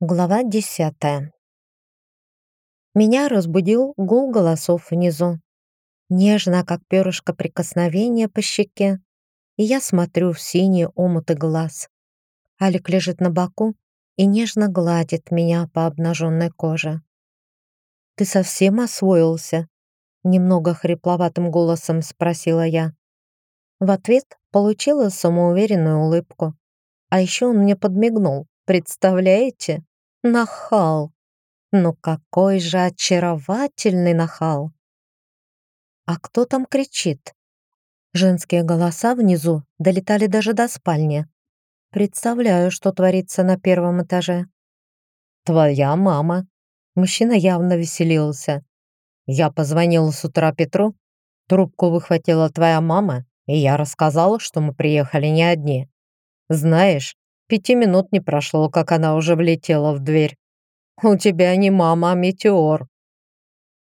Глава десятая. Меня разбудил гул голосов внизу. Нежно, как перышко прикосновения по щеке, и я смотрю в синие омуты глаз. Алик лежит на боку и нежно гладит меня по обнаженной коже. «Ты совсем освоился?» Немного хрипловатым голосом спросила я. В ответ получила самоуверенную улыбку. А еще он мне подмигнул. Представляете? Нахал. Ну какой же очаровательный нахал. А кто там кричит? Женские голоса внизу долетали даже до спальни. Представляю, что творится на первом этаже. Твоя мама. Мужчина явно веселился. Я позвонил с утра Петру. Трубку выхватила твоя мама, и я рассказала, что мы приехали не одни. Знаешь, Пяти минут не прошло, как она уже влетела в дверь. «У тебя не мама, а метеор».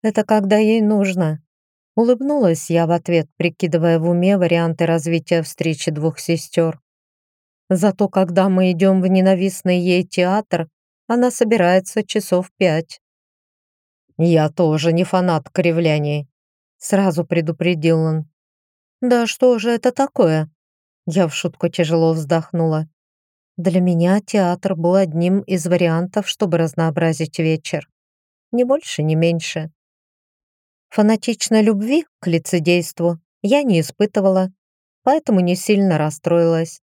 «Это когда ей нужно». Улыбнулась я в ответ, прикидывая в уме варианты развития встречи двух сестер. Зато когда мы идем в ненавистный ей театр, она собирается часов пять. «Я тоже не фанат кривляний», — сразу предупредил он. «Да что же это такое?» Я в шутку тяжело вздохнула. Для меня театр был одним из вариантов, чтобы разнообразить вечер. Ни больше, ни меньше. Фанатичной любви к лицедейству я не испытывала, поэтому не сильно расстроилась.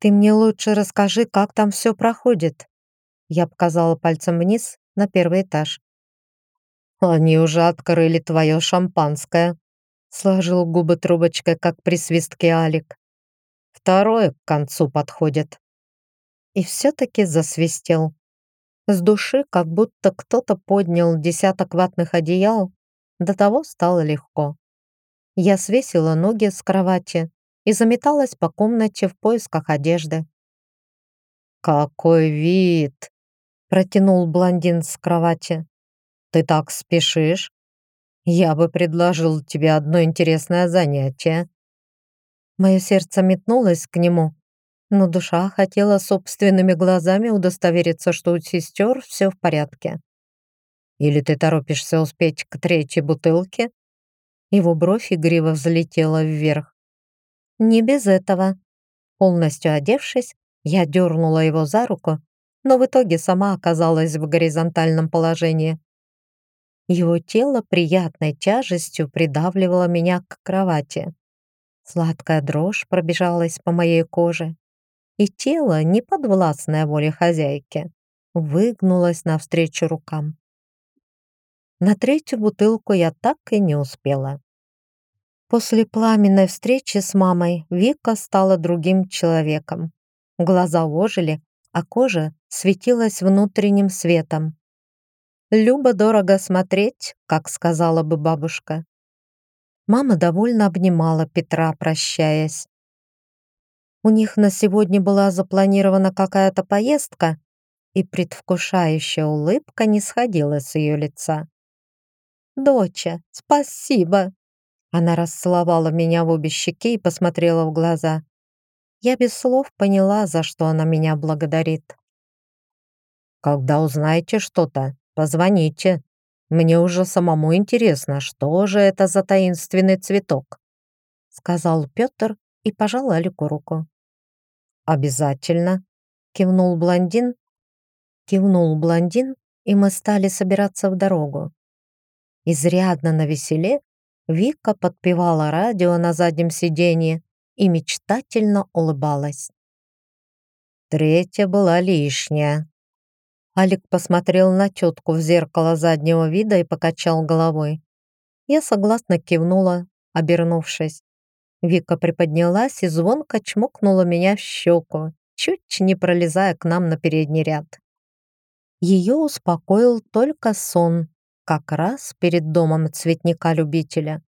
«Ты мне лучше расскажи, как там все проходит». Я показала пальцем вниз на первый этаж. «Они уже открыли твое шампанское», сложил губы трубочкой, как при свистке Алик. «Второе к концу подходит» и все-таки засвистел. С души как будто кто-то поднял десяток ватных одеял, до того стало легко. Я свесила ноги с кровати и заметалась по комнате в поисках одежды. «Какой вид!» — протянул блондин с кровати. «Ты так спешишь? Я бы предложил тебе одно интересное занятие». Мое сердце метнулось к нему, но душа хотела собственными глазами удостовериться, что у сестер все в порядке. «Или ты торопишься успеть к третьей бутылке?» Его бровь игриво взлетела вверх. «Не без этого». Полностью одевшись, я дернула его за руку, но в итоге сама оказалась в горизонтальном положении. Его тело приятной тяжестью придавливало меня к кровати. Сладкая дрожь пробежалась по моей коже, и тело, не подвластное воле хозяйки, выгнулось навстречу рукам. На третью бутылку я так и не успела. После пламенной встречи с мамой Вика стала другим человеком. Глаза ожили, а кожа светилась внутренним светом. «Любо дорого смотреть», как сказала бы бабушка. Мама довольно обнимала Петра, прощаясь. У них на сегодня была запланирована какая-то поездка, и предвкушающая улыбка не сходила с ее лица. «Доча, спасибо!» Она расцеловала меня в обе щеки и посмотрела в глаза. Я без слов поняла, за что она меня благодарит. «Когда узнаете что-то, позвоните. Мне уже самому интересно, что же это за таинственный цветок», сказал Петр и пожал Алику руку. «Обязательно», — кивнул блондин. Кивнул блондин, и мы стали собираться в дорогу. Изрядно на веселе Вика подпевала радио на заднем сиденье и мечтательно улыбалась. Третья была лишняя. Алик посмотрел на тетку в зеркало заднего вида и покачал головой. Я согласно кивнула, обернувшись. Вика приподнялась и звонко чмокнула меня в щеку, чуть не пролезая к нам на передний ряд. Ее успокоил только сон, как раз перед домом цветника-любителя.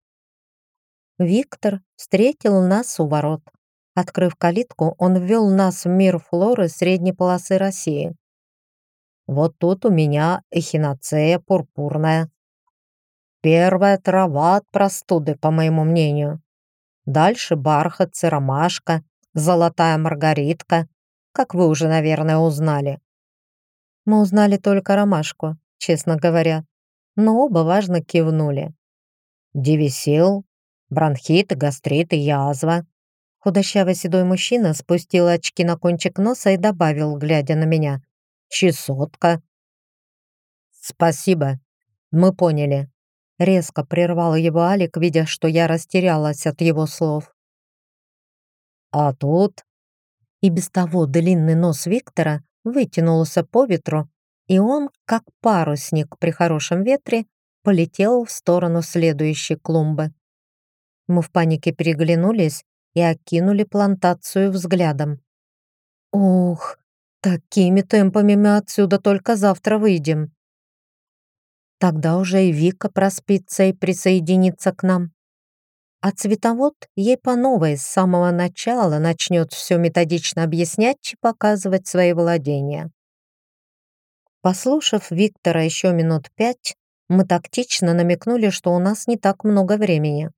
Виктор встретил нас у ворот. Открыв калитку, он ввел нас в мир флоры средней полосы России. Вот тут у меня эхиноцея пурпурная. Первая трава от простуды, по моему мнению. Дальше бархатцы, ромашка, золотая маргаритка, как вы уже, наверное, узнали. Мы узнали только ромашку, честно говоря, но оба важно кивнули. Девисил, бронхит, гастрит и язва. Худощавый седой мужчина спустил очки на кончик носа и добавил, глядя на меня. «Чесотка». «Спасибо, мы поняли». Резко прервал его Алик, видя, что я растерялась от его слов. «А тут...» И без того длинный нос Виктора вытянулся по ветру, и он, как парусник при хорошем ветре, полетел в сторону следующей клумбы. Мы в панике переглянулись и окинули плантацию взглядом. «Ух, такими темпами мы отсюда только завтра выйдем». Тогда уже и Вика проспится и присоединится к нам. А цветовод ей по новой с самого начала начнет все методично объяснять и показывать свои владения. Послушав Виктора еще минут пять, мы тактично намекнули, что у нас не так много времени.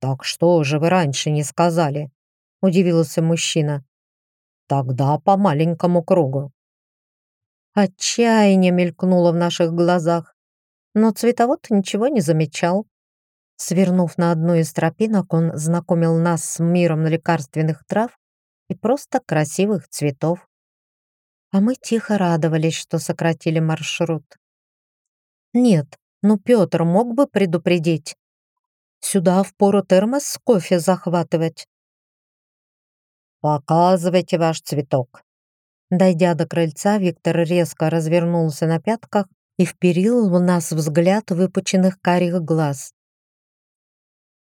«Так что же вы раньше не сказали?» — удивился мужчина. «Тогда по маленькому кругу». Отчаяние мелькнуло в наших глазах, но цветовод ничего не замечал. Свернув на одну из тропинок, он знакомил нас с миром лекарственных трав и просто красивых цветов. А мы тихо радовались, что сократили маршрут. Нет, ну Петр мог бы предупредить. Сюда впору термос с кофе захватывать. «Показывайте ваш цветок». Дойдя до крыльца, Виктор резко развернулся на пятках и вперил в нас взгляд выпученных карих глаз.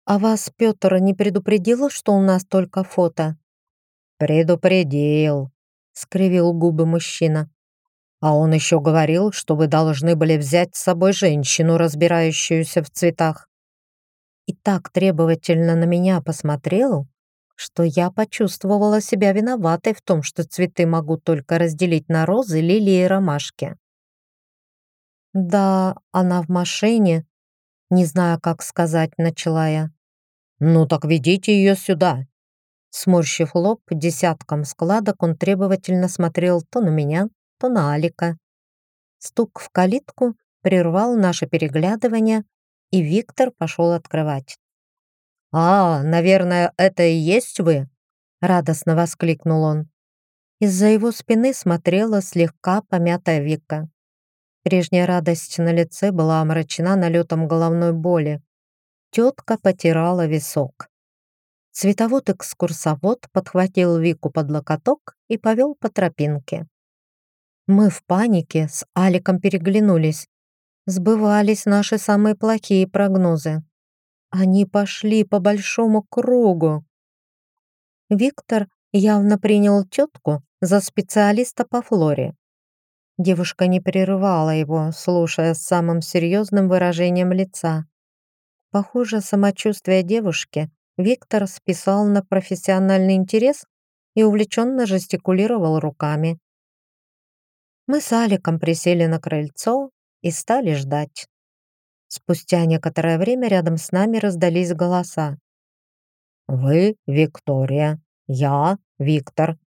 «А вас Петр не предупредил, что у нас только фото?» «Предупредил», — скривил губы мужчина. «А он еще говорил, что вы должны были взять с собой женщину, разбирающуюся в цветах». И так требовательно на меня посмотрел, что я почувствовала себя виноватой в том, что цветы могу только разделить на розы, лилии и ромашки. «Да, она в машине», не знаю, как сказать, начала я. «Ну так ведите ее сюда!» Сморщив лоб десятком складок, он требовательно смотрел то на меня, то на Алика. Стук в калитку прервал наше переглядывание, и Виктор пошел открывать. «А, наверное, это и есть вы?» радостно воскликнул он. Из-за его спины смотрела слегка помятая Вика. Прежняя радость на лице была омрачена налетом головной боли. Тетка потирала висок. Цветовод-экскурсовод подхватил Вику под локоток и повел по тропинке. Мы в панике с Аликом переглянулись. Сбывались наши самые плохие прогнозы. Они пошли по большому кругу. Виктор явно принял тетку за специалиста по флоре. Девушка не прерывала его, слушая с самым серьезным выражением лица. Похоже, самочувствие девушки Виктор списал на профессиональный интерес и увлеченно жестикулировал руками. Мы с Аликом присели на крыльцо и стали ждать. Спустя некоторое время рядом с нами раздались голоса. «Вы Виктория, я Виктор.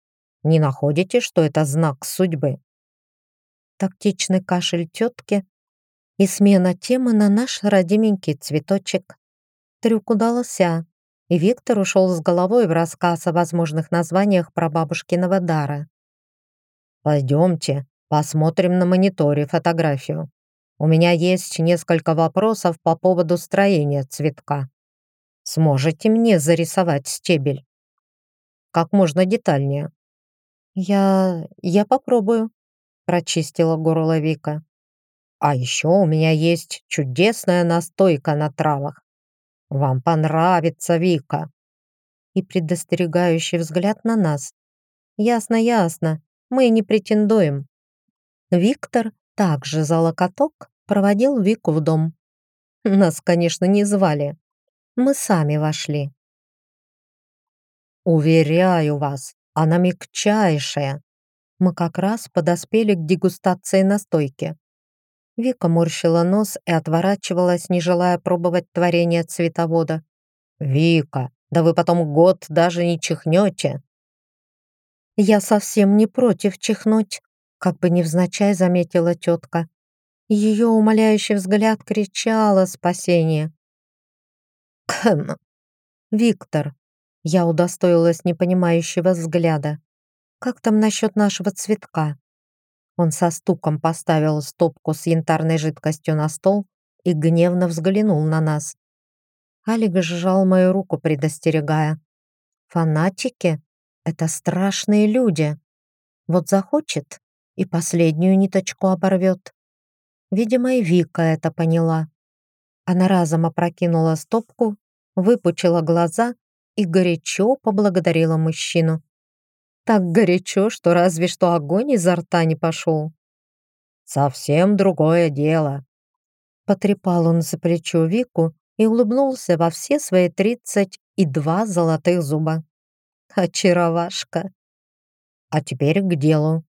Не находите, что это знак судьбы?» Тактичный кашель тетки и смена темы на наш родименький цветочек. Трюк удался, и Виктор ушел с головой в рассказ о возможных названиях прабабушкиного дара. «Пойдемте, посмотрим на мониторе фотографию. У меня есть несколько вопросов по поводу строения цветка. Сможете мне зарисовать стебель? Как можно детальнее?» «Я... я попробую», прочистила горло Вика. А еще у меня есть чудесная настойка на травах. Вам понравится, Вика. И предостерегающий взгляд на нас. Ясно, ясно, мы не претендуем. Виктор также за локоток проводил Вику в дом. Нас, конечно, не звали. Мы сами вошли. Уверяю вас, она мягчайшая, мы как раз подоспели к дегустации настойки. Вика морщила нос и отворачивалась, не желая пробовать творение цветовода. «Вика, да вы потом год даже не чихнете!» «Я совсем не против чихнуть. как бы невзначай заметила тетка. Ее умоляющий взгляд кричал о спасении. «Кхм! Виктор!» Я удостоилась непонимающего взгляда. «Как там насчет нашего цветка?» Он со стуком поставил стопку с янтарной жидкостью на стол и гневно взглянул на нас. Алик сжал мою руку, предостерегая. «Фанатики — это страшные люди. Вот захочет и последнюю ниточку оборвет. Видимо, и Вика это поняла. Она разом опрокинула стопку, выпучила глаза и горячо поблагодарила мужчину. Так горячо, что разве что огонь изо рта не пошел. «Совсем другое дело», Потрепал он за плечо Вику и улыбнулся во все свои тридцать и два золотых зуба. Очаровашка. А теперь к делу.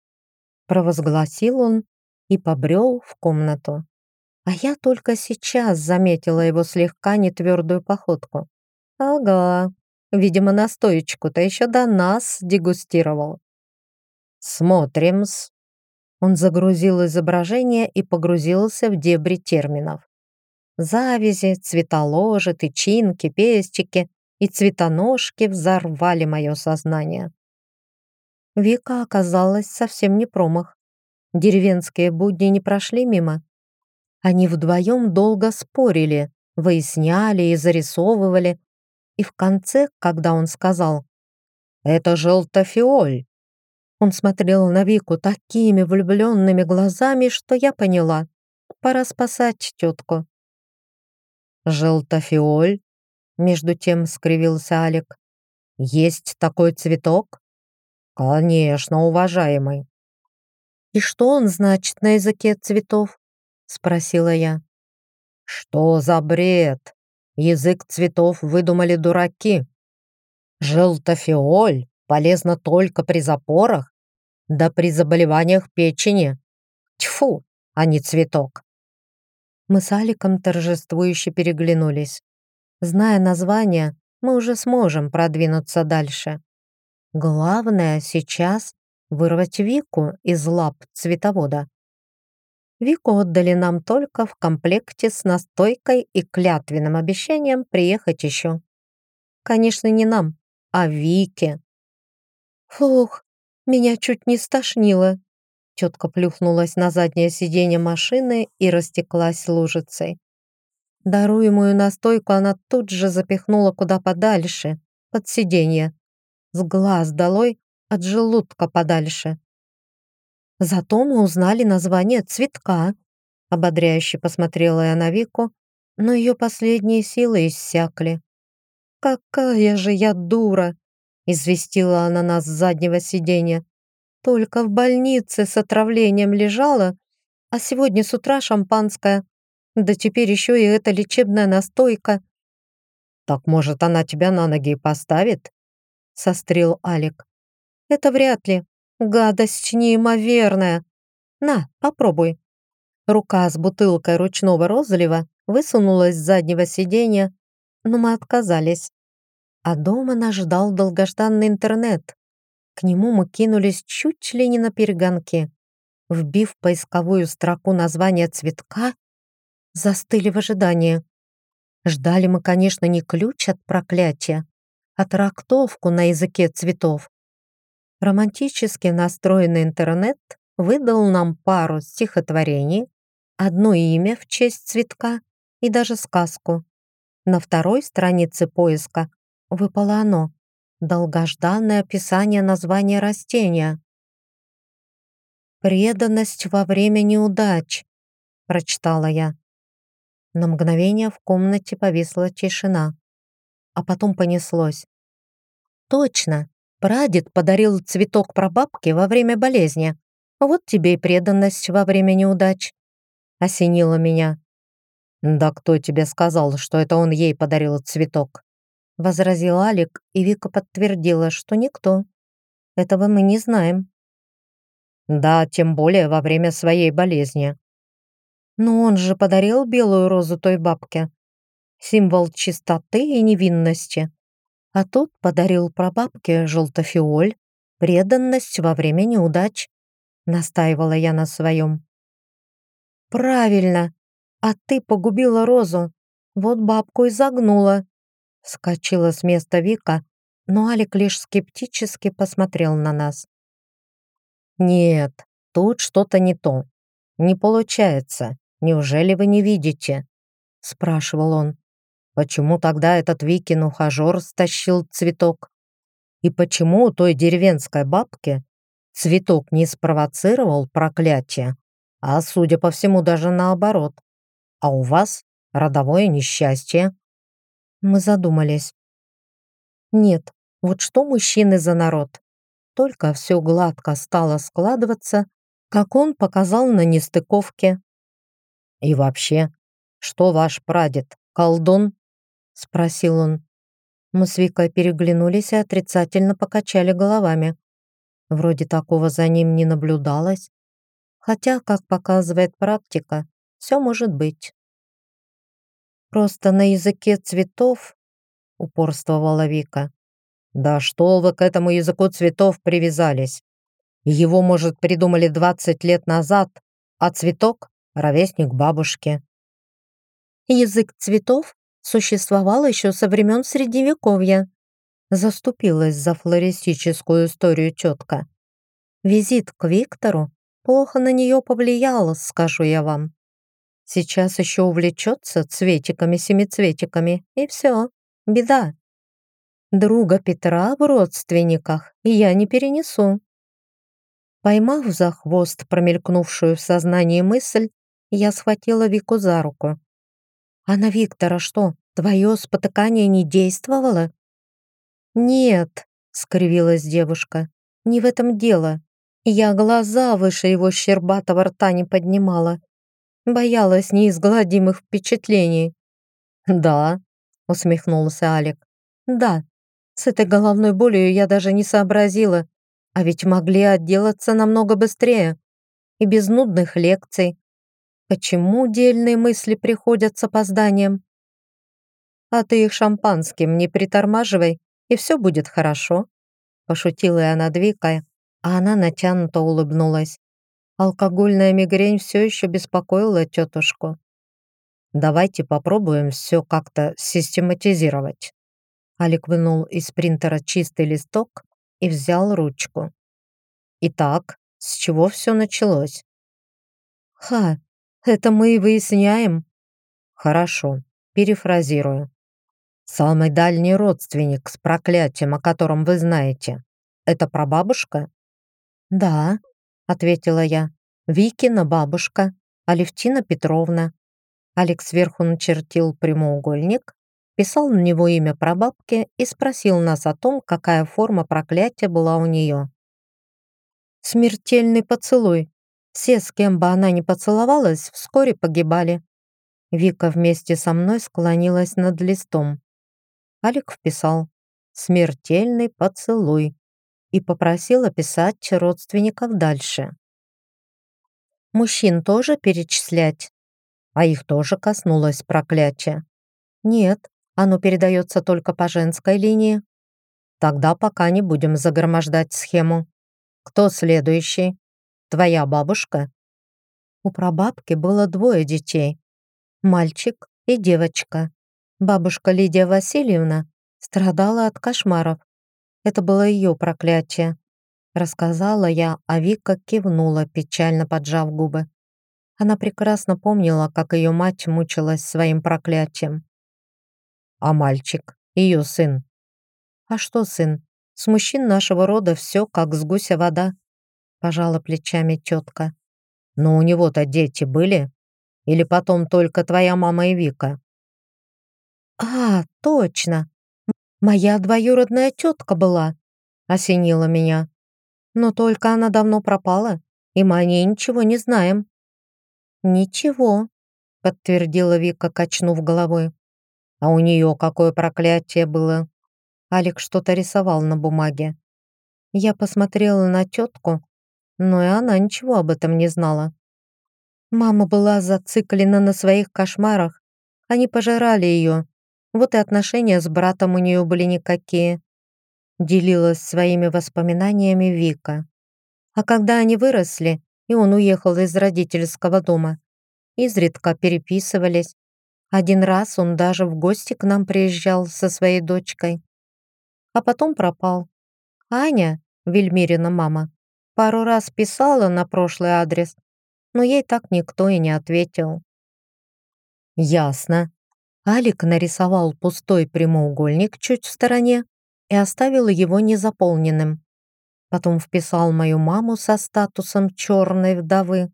Провозгласил он и побрел в комнату. А я только сейчас заметила его слегка нетвердую походку. Ага, видимо, настоечку-то еще до нас дегустировал. Смотрим-с. Он загрузил изображение и погрузился в дебри терминов. Завязи, цветоложи, тычинки, пестики и цветоножки взорвали мое сознание. Вика оказалась совсем не промах. Деревенские будни не прошли мимо. Они вдвоем долго спорили, выясняли и зарисовывали. И в конце, когда он сказал «Это желтофиоль», он смотрел на Вику такими влюбленными глазами, что я поняла. Пора спасать тетку. «Желтофиоль?» Между тем скривился Алик. «Есть такой цветок?» «Конечно, уважаемый». «И что он значит на языке цветов?» Спросила я. «Что за бред? Язык цветов выдумали дураки. Желтофиоль полезно только при запорах да при заболеваниях печени. Тьфу, а не цветок. Мы с Аликом торжествующе переглянулись. Зная название, мы уже сможем продвинуться дальше. Главное сейчас вырвать Вику из лап цветовода. Вику отдали нам только в комплекте с настойкой и клятвенным обещанием приехать еще. Конечно, не нам, а Вике. Фух, меня чуть не стошнило. Тетка плюхнулась на заднее сиденье машины и растеклась лужицей. Даруемую настойку она тут же запихнула куда подальше, под сиденье. С глаз долой, от желудка подальше. Зато мы узнали название цветка. Ободряюще посмотрела я на Вику, но ее последние силы иссякли. «Какая же я дура!» известила она нас с заднего сиденья. Только в больнице с отравлением лежала, а сегодня с утра шампанское. Да теперь еще и эта лечебная настойка. «Так, может, она тебя на ноги поставит?» — сострил Алик. «Это вряд ли. Гадость неимоверная. На, попробуй». Рука с бутылкой ручного розлива высунулась с заднего сиденья, но мы отказались. А дома нас ждал долгожданный интернет. К нему мы кинулись чуть ли не на перегонке. Вбив поисковую строку название цветка, застыли в ожидании. Ждали мы, конечно, не ключ от проклятия, а трактовку на языке цветов. Романтически настроенный интернет выдал нам пару стихотворений, одно имя в честь цветка и даже сказку. На второй странице поиска выпало оно — долгожданное описание названия растения. «Преданность во время неудач», — прочитала я. На мгновение в комнате повисла тишина, а потом понеслось. «Точно, прадед подарил цветок прабабке во время болезни. Вот тебе и преданность во время неудач», — осенило меня. «Да кто тебе сказал, что это он ей подарил цветок?» возразил Алик, и Вика подтвердила, что никто. Этого мы не знаем. Да, тем более во время своей болезни. Но он же подарил белую розу той бабке. Символ чистоты и невинности. А тот подарил прабабке желтофиоль, преданность во время неудач. настаивала я на своем. «Правильно! А ты погубила розу! Вот бабку и загнула!» Скочила с места Вика, но Алик лишь скептически посмотрел на нас. «Нет, тут что-то не то. Не получается. Неужели вы не видите?» спрашивал он. «Почему тогда этот Викин ухажер стащил цветок? И почему у той деревенской бабки цветок не спровоцировал проклятие, а, судя по всему, даже наоборот? А у вас родовое несчастье?» Мы задумались. Нет, вот что мужчины за народ? Только все гладко стало складываться, как он показал на нестыковке. «И вообще, что ваш прадед, колдун?» — спросил он. Мы с Викой переглянулись и отрицательно покачали головами. Вроде такого за ним не наблюдалось. Хотя, как показывает практика, все может быть. Просто на языке цветов упорствовала Вика. «Да что вы к этому языку цветов привязались? Его, может, придумали 20 лет назад, а цветок — ровесник бабушки». «Язык цветов существовал еще со времен Средневековья», заступилась за флористическую историю тетка. «Визит к Виктору плохо на нее повлиял, скажу я вам. Сейчас еще увлечется цветиками-семицветиками, и все, беда. Друга Петра в родственниках я не перенесу. Поймав за хвост промелькнувшую в сознании мысль, я схватила Вику за руку. «А на Виктора что, твое спотыкание не действовало?» «Нет», — скривилась девушка, — «не в этом дело. Я глаза выше его щербатого рта не поднимала. Боялась неизгладимых впечатлений». «Да», усмехнулся Алик. Да, с этой головной болью я даже не сообразила, а ведь могли отделаться намного быстрее и без нудных лекций. Почему дельные мысли приходят с опозданием? А ты их шампанским не притормаживай, и все будет хорошо. Пошутила я над Викой, а она натянуто улыбнулась. Алкогольная мигрень все еще беспокоила тетушку. Давайте попробуем все как-то систематизировать. Алик вынул из принтера чистый листок и взял ручку. Итак, с чего все началось? Ха, это мы и выясняем. Хорошо, перефразирую. Самый дальний родственник с проклятием, о котором вы знаете, это прабабушка? Да, ответила я. Викина бабушка, Алевтина Петровна. Алекс сверху начертил прямоугольник, писал на него имя прабабки и спросил нас о том, какая форма проклятия была у нее. Смертельный поцелуй. Все, с кем бы она ни поцеловалась, вскоре погибали. Вика вместе со мной склонилась над листом. Алик вписал «Смертельный поцелуй» и попросил описать родственников дальше. Мужчин тоже перечислять? а их тоже коснулось проклятие. Нет, оно передается только по женской линии. Тогда пока не будем загромождать схему. Кто следующий? Твоя бабушка? У прабабки было двое детей. Мальчик и девочка. Бабушка Лидия Васильевна страдала от кошмаров. Это было ее проклятие. Рассказала я, а Вика кивнула, печально поджав губы. Она прекрасно помнила, как ее мать мучилась своим проклятием. А мальчик, ее сын. А что сын? С мужчин нашего рода все как с гуся вода. Пожала плечами тетка. Но у него-то дети были? Или потом только твоя мама и Вика? А, точно. Моя двоюродная тетка была. Осенила меня. Но только она давно пропала, и мы о ней ничего не знаем. «Ничего», — подтвердила Вика, качнув головой. «А у нее какое проклятие было?» Алик что-то рисовал на бумаге. Я посмотрела на тетку, но и она ничего об этом не знала. Мама была зациклена на своих кошмарах. Они пожирали ее. Вот и отношения с братом у нее были никакие. Делилась своими воспоминаниями Вика. А когда они выросли, и он уехал из родительского дома, изредка переписывались. Один раз он даже в гости к нам приезжал со своей дочкой. А потом пропал. Аня, Вельмирина мама, пару раз писала на прошлый адрес, но ей так никто и не ответил. Ясно. Алик нарисовал пустой прямоугольник чуть в стороне и оставил его незаполненным. Потом вписал мою маму со статусом черной вдовы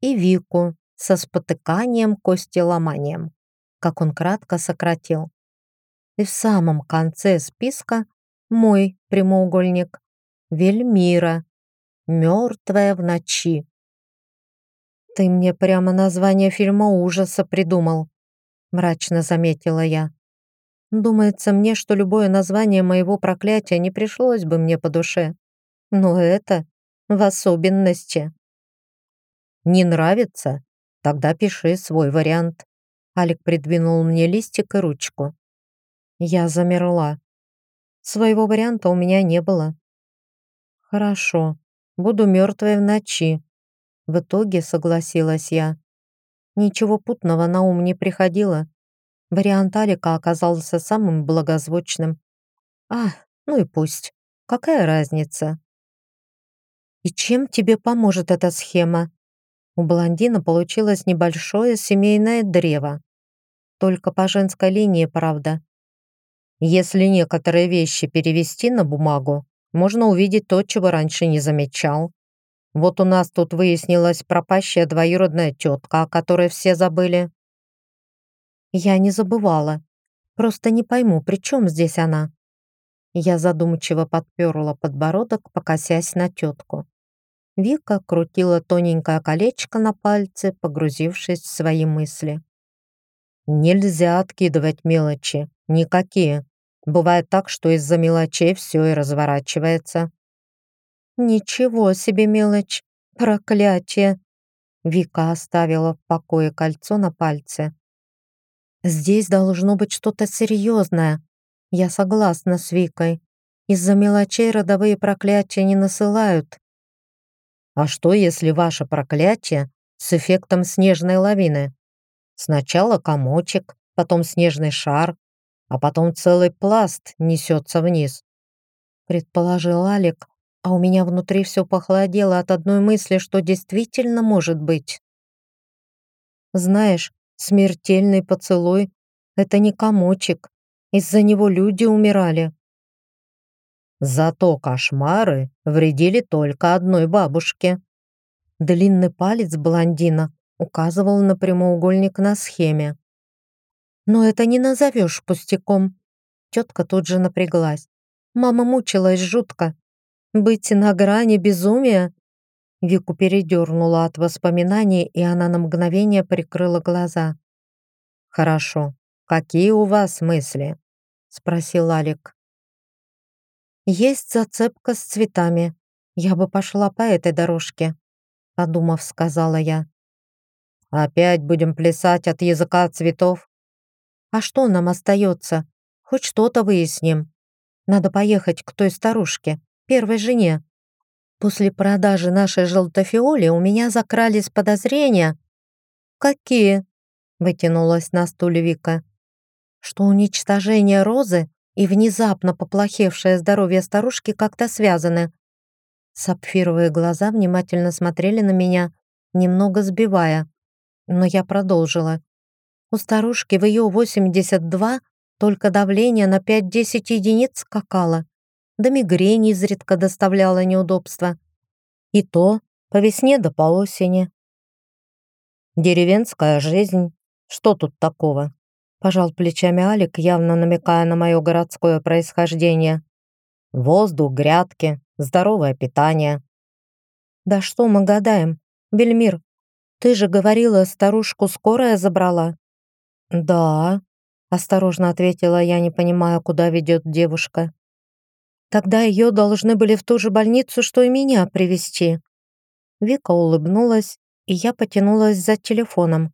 и Вику со спотыканием, костеломанием, как он кратко сократил. И в самом конце списка мой прямоугольник Вельмира, мертвая в ночи. «Ты мне прямо название фильма ужаса придумал», мрачно заметила я. Думается мне, что любое название моего проклятия не пришлось бы мне по душе. Но это в особенности. Не нравится? Тогда пиши свой вариант. Алик придвинул мне листик и ручку. Я замерла. Своего варианта у меня не было. Хорошо, буду мертвой в ночи. В итоге согласилась я. Ничего путного на ум не приходило. Вариант Алика оказался самым благозвучным. А, ну и пусть. Какая разница? И чем тебе поможет эта схема? У блондина получилось небольшое семейное древо. Только по женской линии, правда. Если некоторые вещи перевести на бумагу, можно увидеть то, чего раньше не замечал. Вот у нас тут выяснилась пропащая двоюродная тетка, о которой все забыли. Я не забывала. Просто не пойму, при чем здесь она? Я задумчиво подперла подбородок, покосясь на тетку. Вика крутила тоненькое колечко на пальце, погрузившись в свои мысли. «Нельзя откидывать мелочи. Никакие. Бывает так, что из-за мелочей все и разворачивается». «Ничего себе мелочь! Проклятие!» Вика оставила в покое кольцо на пальце. Здесь должно быть что-то серьезное. Я согласна с Викой. Из-за мелочей родовые проклятия не насылают. А что, если ваше проклятие с эффектом снежной лавины? Сначала комочек, потом снежный шар, а потом целый пласт несется вниз. Предположил Алик, а у меня внутри все похолодело от одной мысли, что действительно может быть. Знаешь, Смертельный поцелуй — это не комочек. Из-за него люди умирали. Зато кошмары вредили только одной бабушке. Длинный палец блондина указывал на прямоугольник на схеме. «Но это не назовешь пустяком». Тетка тут же напряглась. Мама мучилась жутко. Быть на грани безумия Вику передернула от воспоминаний, и она на мгновение прикрыла глаза. «Хорошо. Какие у вас мысли?» — спросил Алик. «Есть зацепка с цветами. Я бы пошла по этой дорожке», — подумав, сказала я. «Опять будем плясать от языка цветов?» «А что нам остается? Хоть что-то выясним. Надо поехать к той старушке, первой жене. После продажи нашей желтофиоли у меня закрались подозрения. «Какие?» — вытянулась на стуле Вика. «Что уничтожение розы и внезапно поплохевшее здоровье старушки как-то связаны». Сапфировые глаза внимательно смотрели на меня, немного сбивая. Но я продолжила. У старушки в ее 82 только давление на 5-10 единиц скакало до мигрени изредка доставляла неудобства. И то по весне да по осени. Деревенская жизнь. Что тут такого? Пожал плечами Алик, явно намекая на мое городское происхождение. Воздух, грядки, здоровое питание. Да что мы гадаем? Бельмир, ты же говорила, старушку скорая забрала. Да, осторожно ответила я, не понимая, куда ведет девушка. Тогда ее должны были в ту же больницу, что и меня привезти. Вика улыбнулась, и я потянулась за телефоном.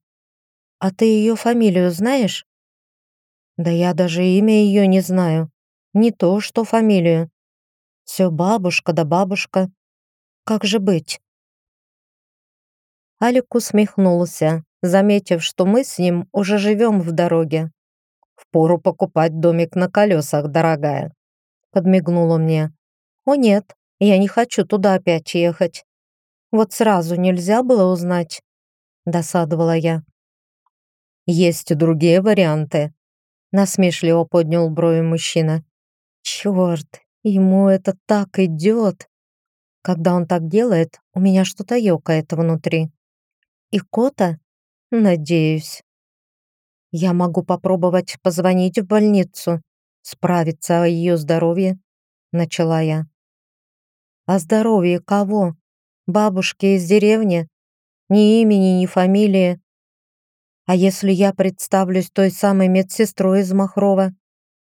«А ты ее фамилию знаешь?» «Да я даже имя ее не знаю. Не то, что фамилию. Все бабушка да бабушка. Как же быть? Алик усмехнулся, заметив, что мы с ним уже живем в дороге. «Впору покупать домик на колесах, дорогая», — подмигнула мне. «О нет, я не хочу туда опять ехать. Вот сразу нельзя было узнать», — досадовала я. «Есть и другие варианты», — насмешливо поднял брови мужчина. «Черт, ему это так идет!» Когда он так делает, у меня что-то ёкает внутри. И кота? Надеюсь. Я могу попробовать позвонить в больницу, справиться о ее здоровье, начала я. О здоровье кого? Бабушки из деревни? Ни имени, ни фамилии. А если я представлюсь той самой медсестрой из Махрова?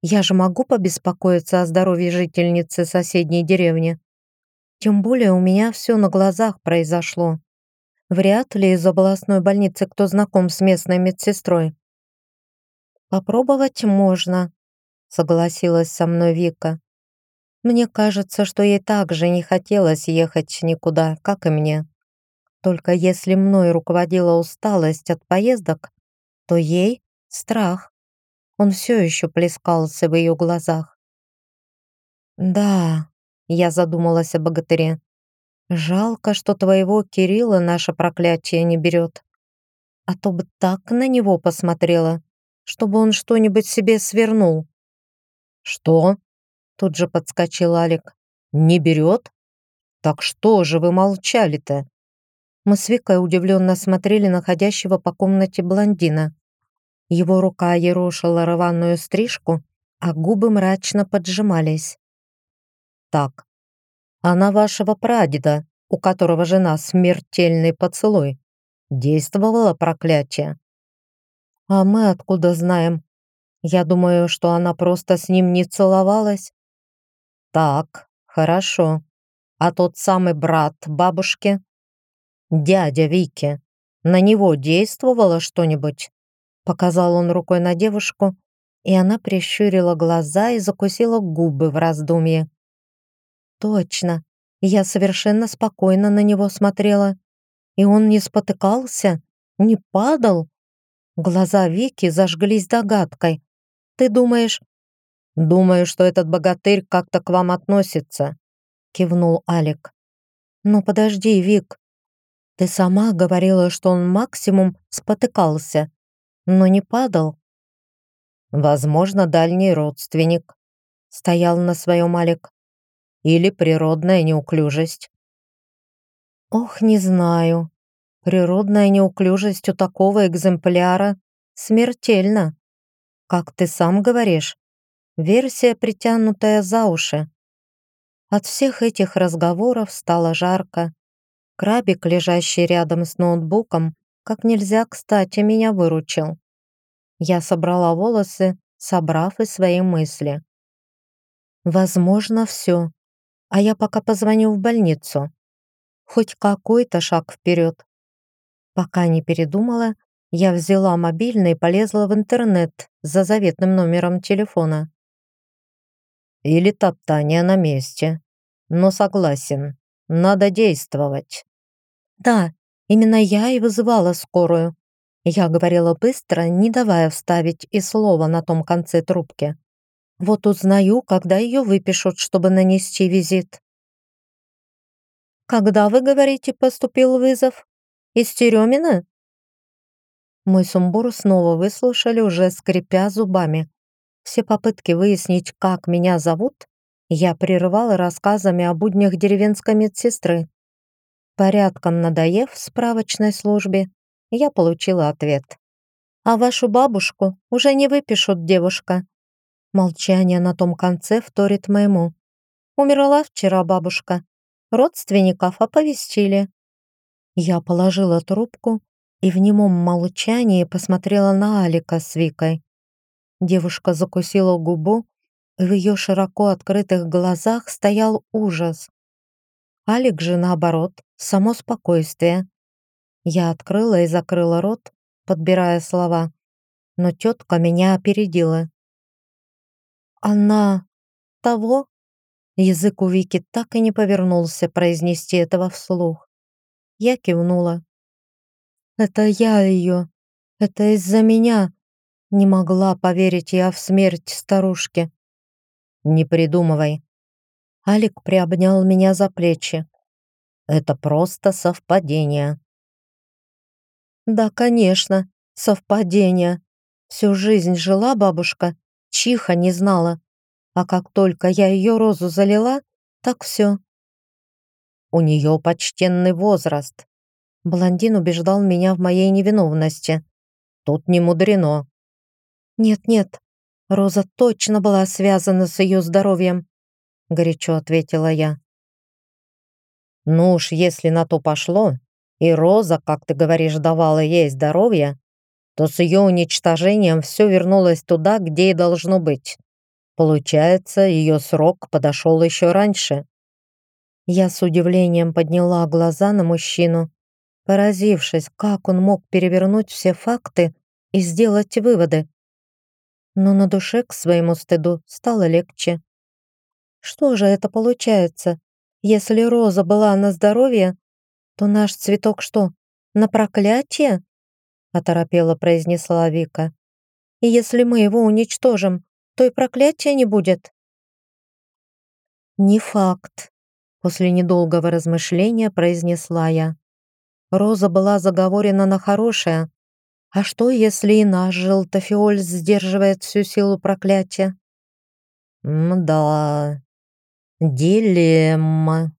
Я же могу побеспокоиться о здоровье жительницы соседней деревни. Тем более у меня все на глазах произошло. Вряд ли из областной больницы кто знаком с местной медсестрой. «Попробовать можно», — согласилась со мной Вика. «Мне кажется, что ей также не хотелось ехать никуда, как и мне. Только если мной руководила усталость от поездок, то ей — страх. Он все еще плескался в ее глазах. «Да», — я задумалась о богатыре. Жалко, что твоего Кирилла наше проклятие не берет. А то бы так на него посмотрела, чтобы он что-нибудь себе свернул. Что? Тут же подскочил Алик. Не берет? Так что же вы молчали-то? Мы с Викой удивленно смотрели находящего по комнате блондина. Его рука ерошила рваную стрижку, а губы мрачно поджимались. «Так, она вашего прадеда, у которого жена смертельный поцелуй. Действовало проклятие. А мы откуда знаем? Я думаю, что она просто с ним не целовалась. Так, хорошо. А тот самый брат бабушки? Дядя Вики. На него действовало что-нибудь? Показал он рукой на девушку, и она прищурила глаза и закусила губы в раздумье. Точно. Я совершенно спокойно на него смотрела. И он не спотыкался, не падал. Глаза Вики зажглись догадкой. «Ты думаешь...» «Думаю, что этот богатырь как-то к вам относится», — кивнул Алик. «Ну подожди, Вик. Ты сама говорила, что он максимум спотыкался, но не падал». «Возможно, дальний родственник», — стоял на своем Алик или природная неуклюжесть? Ох, не знаю. Природная неуклюжесть у такого экземпляра смертельна. Как ты сам говоришь, версия, притянутая за уши. От всех этих разговоров стало жарко. Крабик, лежащий рядом с ноутбуком, как нельзя кстати меня выручил. Я собрала волосы, собрав и свои мысли. Возможно, все а я пока позвоню в больницу. Хоть какой-то шаг вперед. Пока не передумала, я взяла мобильный и полезла в интернет за заветным номером телефона. Или топтание на месте. Но согласен, надо действовать. Да, именно я и вызывала скорую. Я говорила быстро, не давая вставить и слова на том конце трубки. Вот узнаю, когда ее выпишут, чтобы нанести визит. Когда, вы говорите, поступил вызов? Из Теремина? Мой сумбур снова выслушали, уже скрипя зубами. Все попытки выяснить, как меня зовут, я прерывала рассказами о буднях деревенской медсестры. Порядком надоев в справочной службе, я получила ответ. «А вашу бабушку уже не выпишут, девушка. Молчание на том конце вторит моему. Умерла вчера бабушка. Родственников оповестили. Я положила трубку и в немом молчании посмотрела на Алика с Викой. Девушка закусила губу, и в ее широко открытых глазах стоял ужас. Алик же, наоборот, само спокойствие. Я открыла и закрыла рот, подбирая слова, но тетка меня опередила. Она того? Язык у Вики так и не повернулся произнести этого вслух. Я кивнула. «Это я ее. Это из-за меня». Не могла поверить я в смерть старушки. «Не придумывай». Алик приобнял меня за плечи. «Это просто совпадение». «Да, конечно, совпадение. Всю жизнь жила бабушка, чиха не знала. А как только я ее розу залила, так все. У нее почтенный возраст. Блондин убеждал меня в моей невиновности. Тут не мудрено. Нет-нет, Роза точно была связана с ее здоровьем, горячо ответила я. Ну уж, если на то пошло, и Роза, как ты говоришь, давала ей здоровье, то с ее уничтожением все вернулось туда, где и должно быть. Получается, ее срок подошел еще раньше. Я с удивлением подняла глаза на мужчину, поразившись, как он мог перевернуть все факты и сделать выводы. Но на душе к своему стыду стало легче. Что же это получается? Если роза была на здоровье, то наш цветок что, на проклятие? Оторопела произнесла Вика. И если мы его уничтожим, то и проклятия не будет. Не факт, после недолгого размышления произнесла я. Роза была заговорена на хорошее. А что, если и наш желтофиоль сдерживает всю силу проклятия? Мда, дилемма.